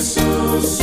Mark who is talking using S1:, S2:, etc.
S1: jesús